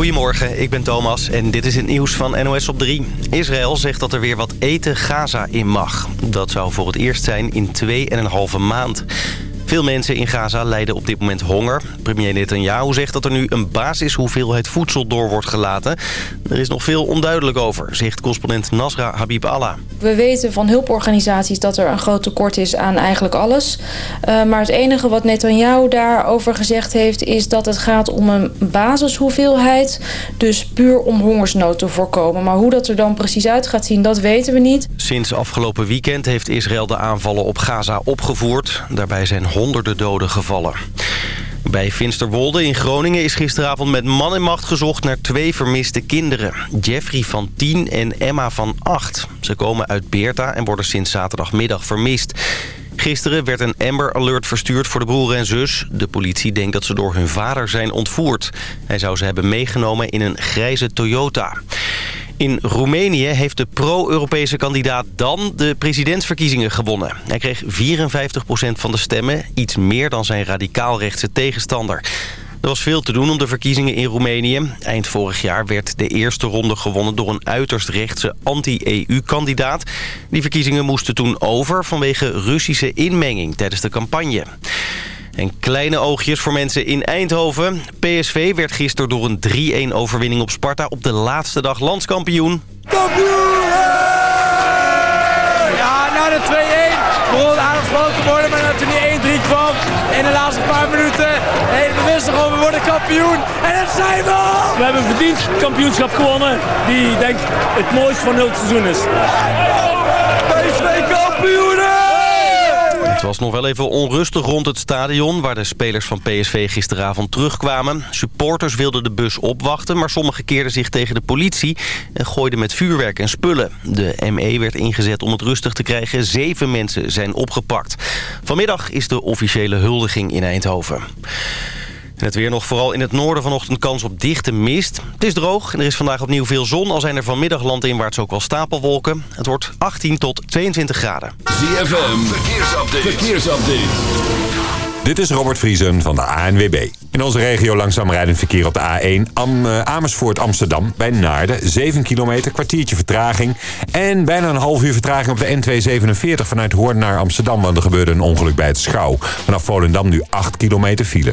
Goedemorgen, ik ben Thomas en dit is het nieuws van NOS op 3. Israël zegt dat er weer wat eten Gaza in mag. Dat zou voor het eerst zijn in 2,5 maand. Veel mensen in Gaza lijden op dit moment honger. Premier Netanyahu zegt dat er nu een basishoeveelheid voedsel door wordt gelaten. Er is nog veel onduidelijk over, zegt correspondent Nasra Habib Allah. We weten van hulporganisaties dat er een groot tekort is aan eigenlijk alles. Uh, maar het enige wat Netanyahu daarover gezegd heeft... is dat het gaat om een basishoeveelheid. Dus puur om hongersnood te voorkomen. Maar hoe dat er dan precies uit gaat zien, dat weten we niet. Sinds afgelopen weekend heeft Israël de aanvallen op Gaza opgevoerd. Daarbij zijn honderden doden gevallen. Bij Finsterwolde in Groningen is gisteravond met man en macht gezocht naar twee vermiste kinderen. Jeffrey van 10 en Emma van 8. Ze komen uit Beerta en worden sinds zaterdagmiddag vermist. Gisteren werd een Amber Alert verstuurd voor de broer en zus. De politie denkt dat ze door hun vader zijn ontvoerd. Hij zou ze hebben meegenomen in een grijze Toyota. In Roemenië heeft de pro-Europese kandidaat Dan de presidentsverkiezingen gewonnen. Hij kreeg 54% van de stemmen, iets meer dan zijn radicaal-rechtse tegenstander. Er was veel te doen om de verkiezingen in Roemenië. Eind vorig jaar werd de eerste ronde gewonnen door een uiterst rechtse anti-EU-kandidaat. Die verkiezingen moesten toen over vanwege Russische inmenging tijdens de campagne. En kleine oogjes voor mensen in Eindhoven. PSV werd gisteren door een 3-1 overwinning op Sparta op de laatste dag landskampioen. Kampioen! Ja, na de 2-1 begon aangesproken te worden, maar dat er niet 1-3 kwam. In de laatste paar minuten helemaal wisten gewoon, we worden kampioen. En dat zijn we! We hebben verdiend kampioenschap gewonnen, die denk ik het mooiste van het seizoen is. Het was nog wel even onrustig rond het stadion... waar de spelers van PSV gisteravond terugkwamen. Supporters wilden de bus opwachten... maar sommigen keerden zich tegen de politie... en gooiden met vuurwerk en spullen. De ME werd ingezet om het rustig te krijgen. Zeven mensen zijn opgepakt. Vanmiddag is de officiële huldiging in Eindhoven. Het weer nog vooral in het noorden vanochtend kans op dichte mist. Het is droog en er is vandaag opnieuw veel zon. Al zijn er vanmiddag landinwaarts ook wel stapelwolken. Het wordt 18 tot 22 graden. ZFM, verkeersupdate. verkeersupdate. Dit is Robert Vriesen van de ANWB. In onze regio langzaam rijdend verkeer op de A1 Am, uh, Amersfoort Amsterdam bij Naarden. 7 kilometer, kwartiertje vertraging. En bijna een half uur vertraging op de N247 vanuit Hoorn naar Amsterdam. Want er gebeurde een ongeluk bij het Schouw. Vanaf Volendam nu 8 kilometer file.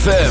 ZFM.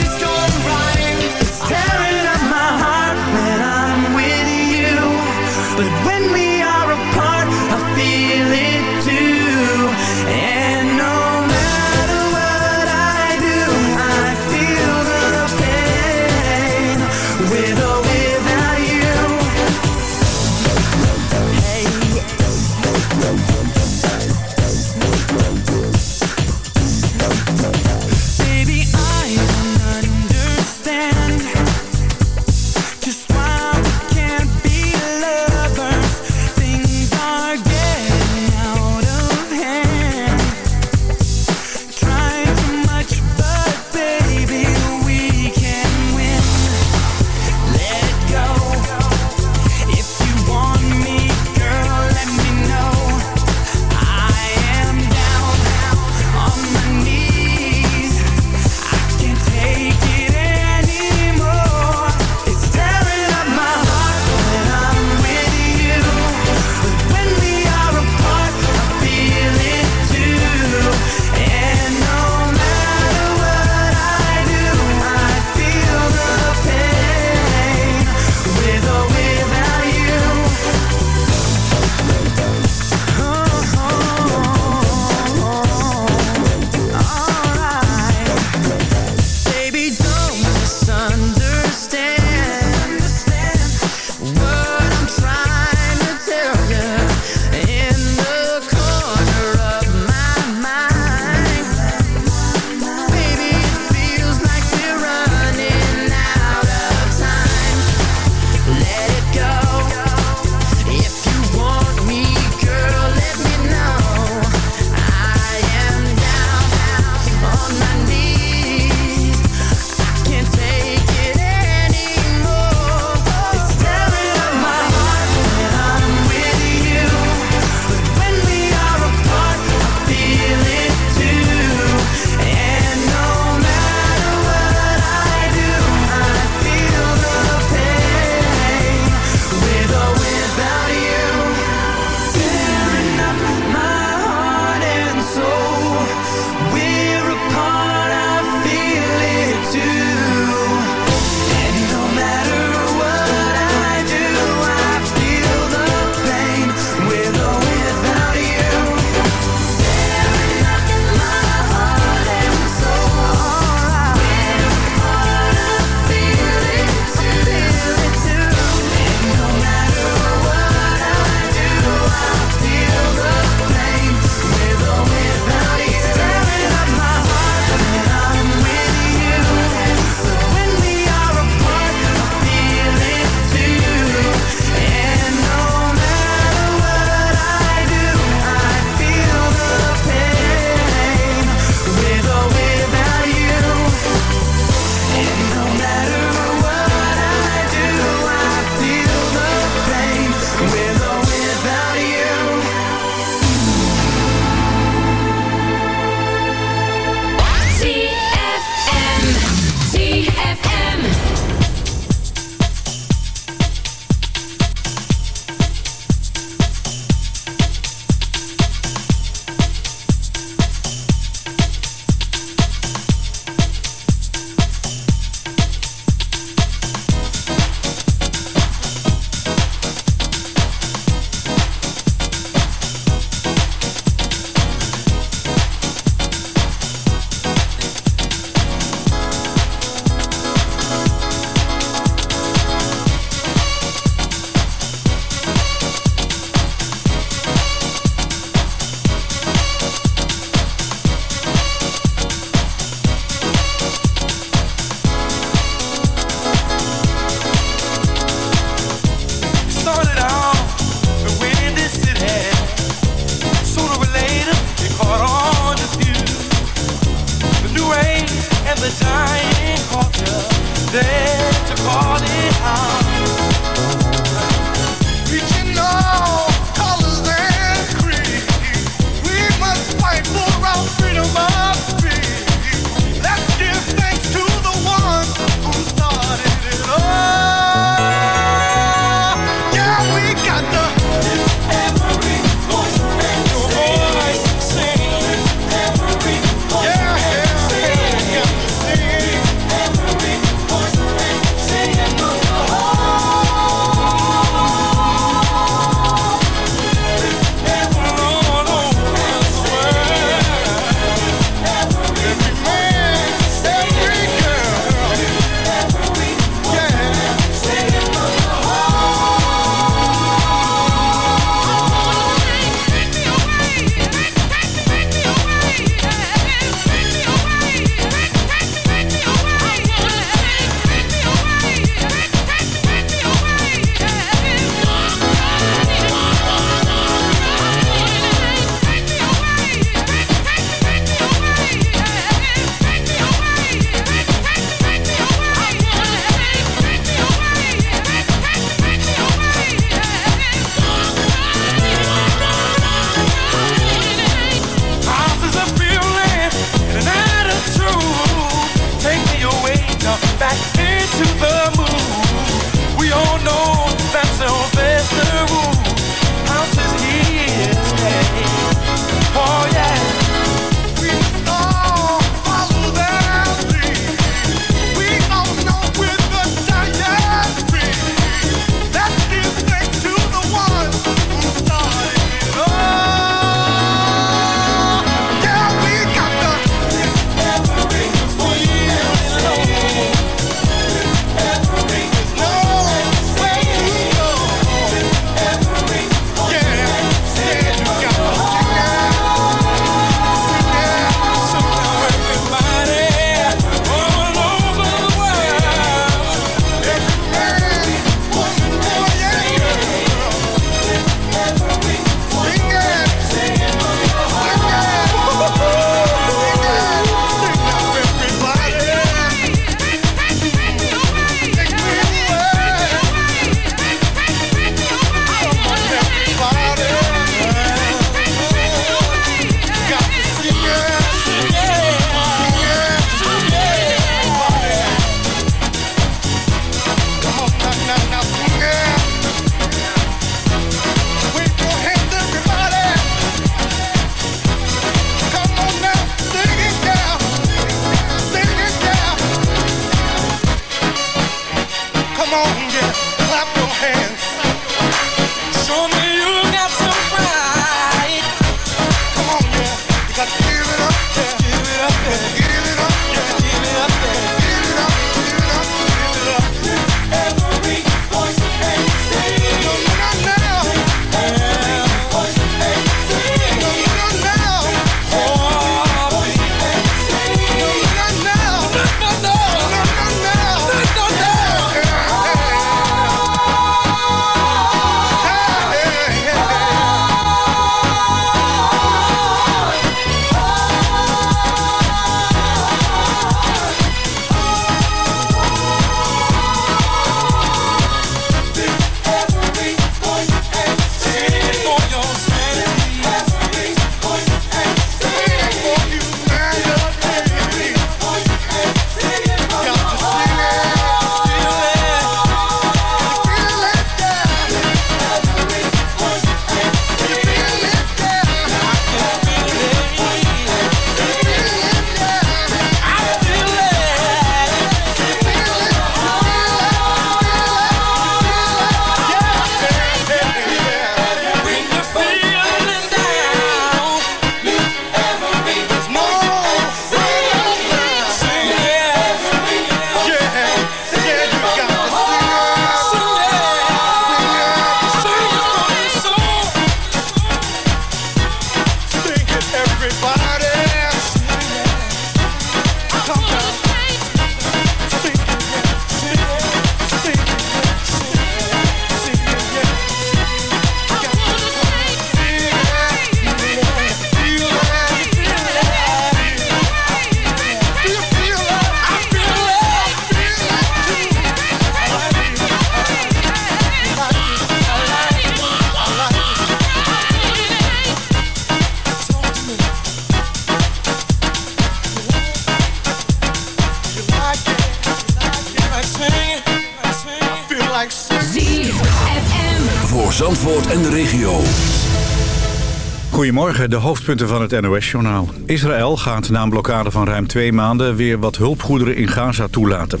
Morgen de hoofdpunten van het NOS-journaal. Israël gaat na een blokkade van ruim twee maanden weer wat hulpgoederen in Gaza toelaten.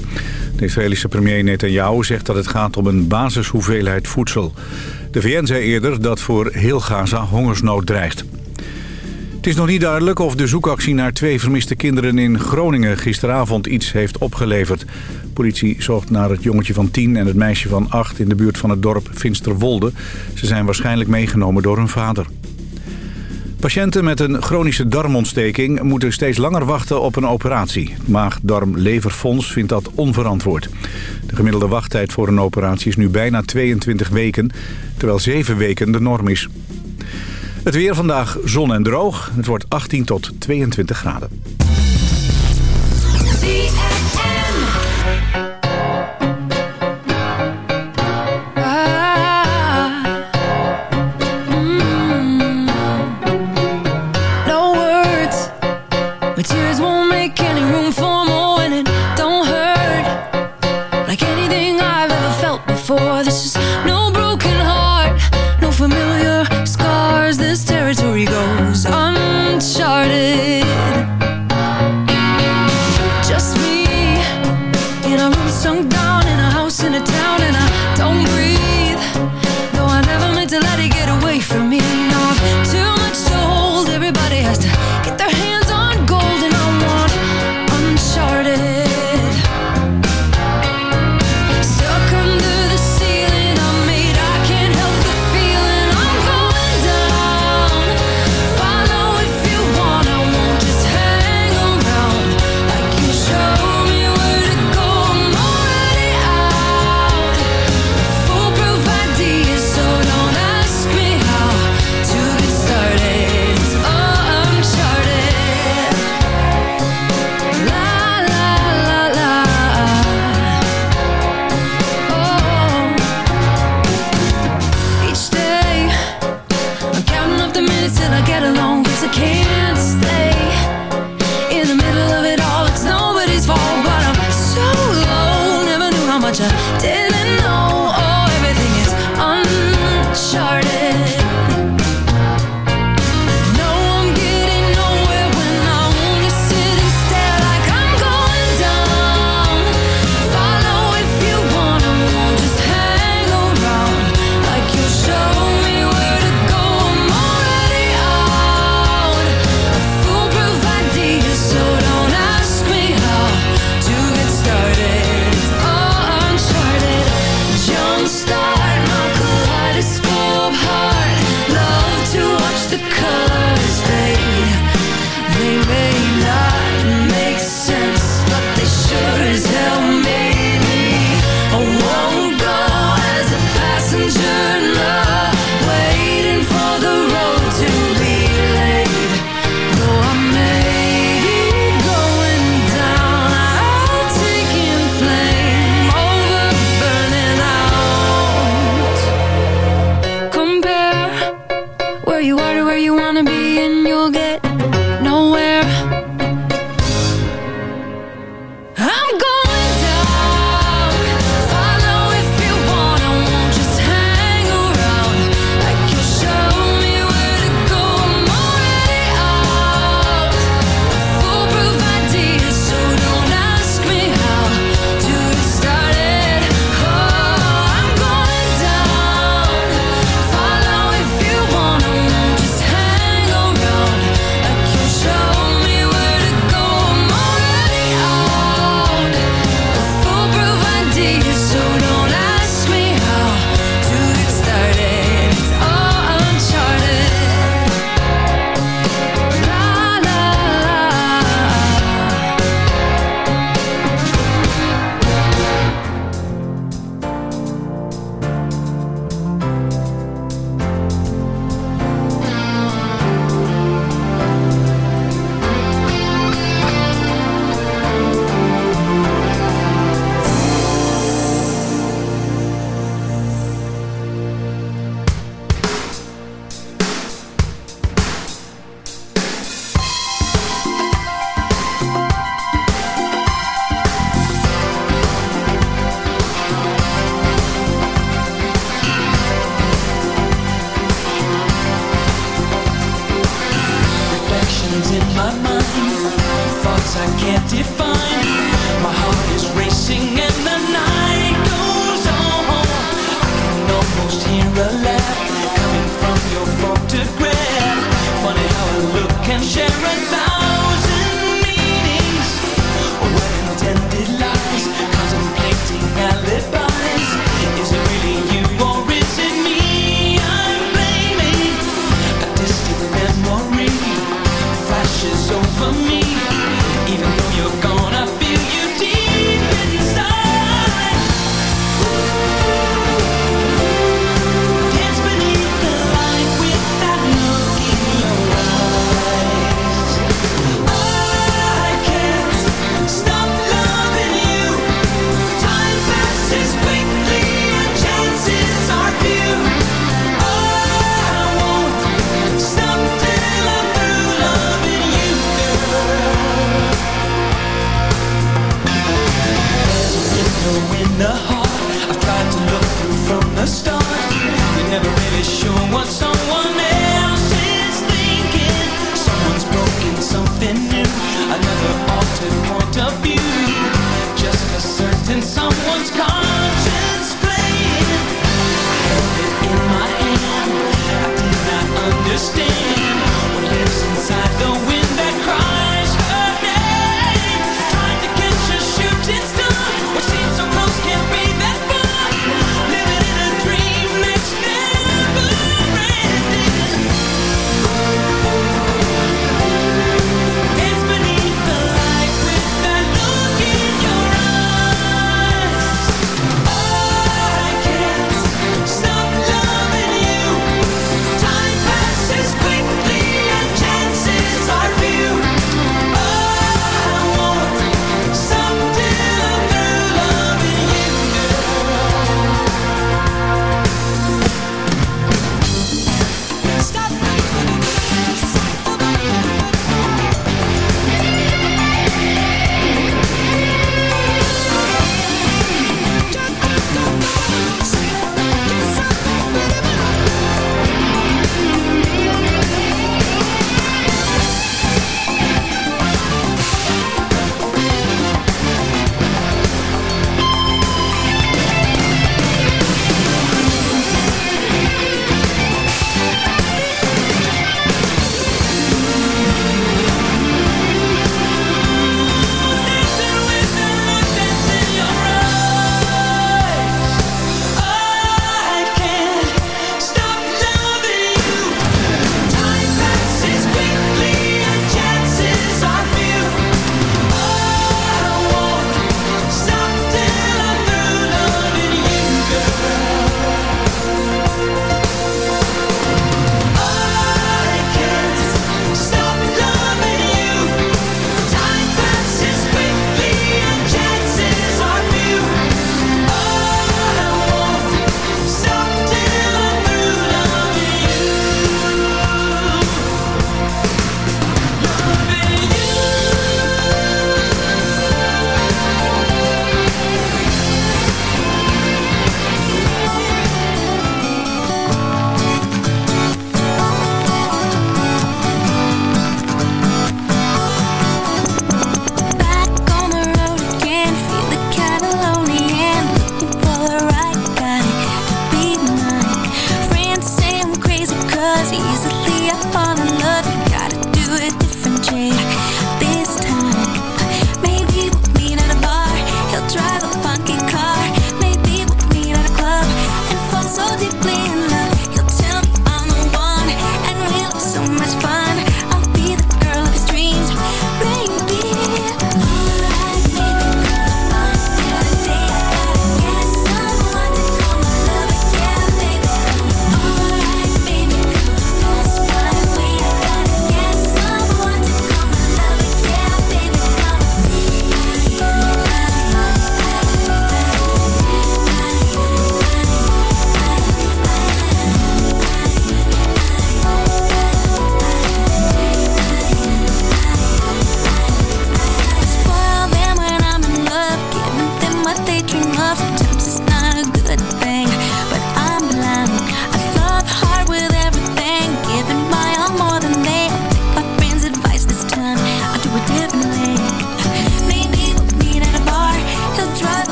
De Israëlische premier Netanyahu zegt dat het gaat om een basishoeveelheid voedsel. De VN zei eerder dat voor heel Gaza hongersnood dreigt. Het is nog niet duidelijk of de zoekactie naar twee vermiste kinderen in Groningen gisteravond iets heeft opgeleverd. Politie zocht naar het jongetje van 10 en het meisje van 8 in de buurt van het dorp Finsterwolde. Ze zijn waarschijnlijk meegenomen door hun vader. Patiënten met een chronische darmontsteking moeten steeds langer wachten op een operatie. Maag-Darm-Leverfonds vindt dat onverantwoord. De gemiddelde wachttijd voor een operatie is nu bijna 22 weken, terwijl 7 weken de norm is. Het weer vandaag zon en droog. Het wordt 18 tot 22 graden. make any room for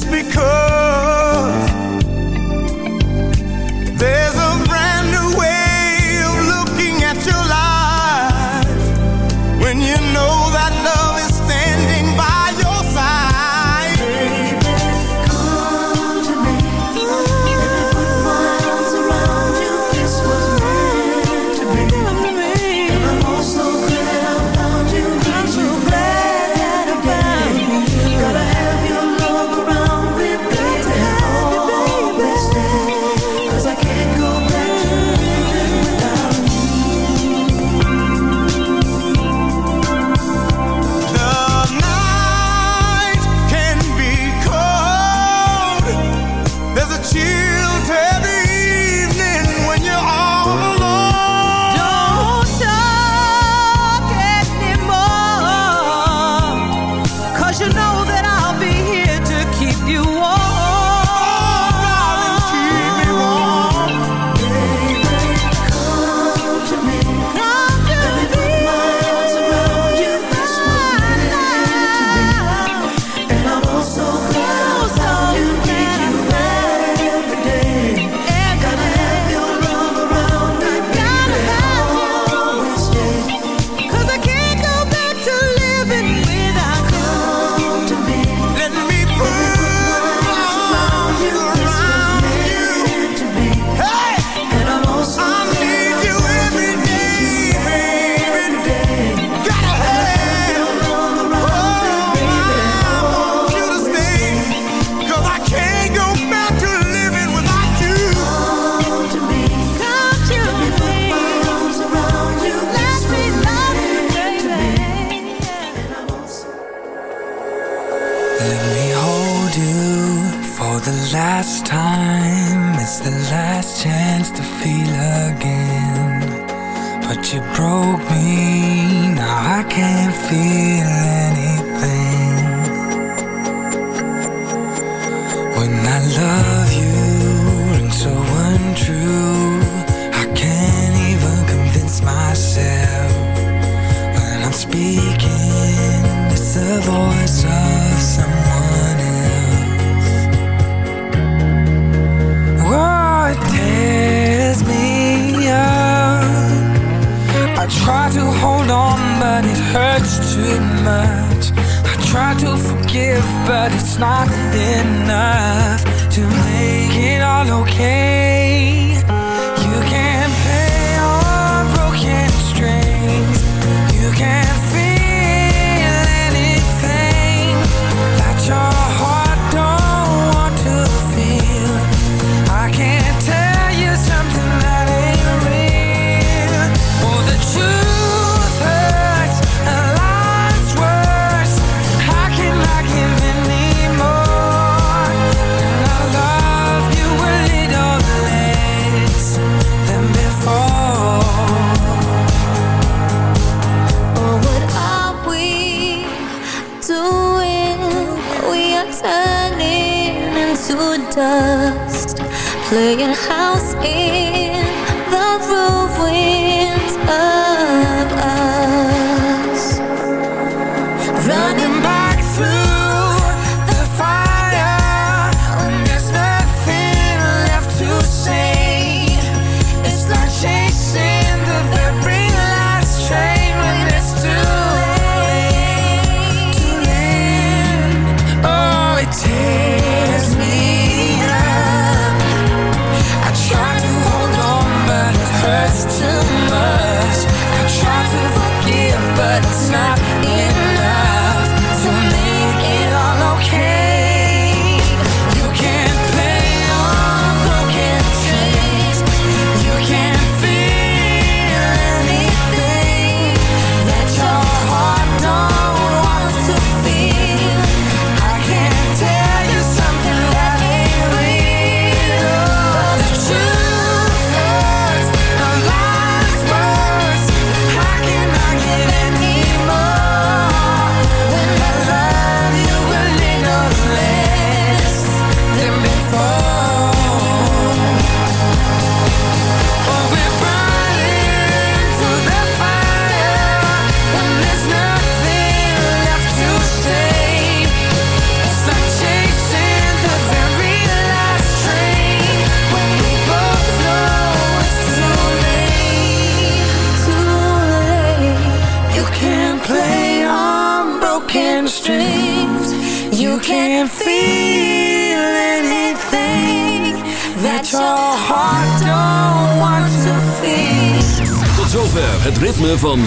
just because last time, it's the last chance to feel again. But you broke me, now I can't feel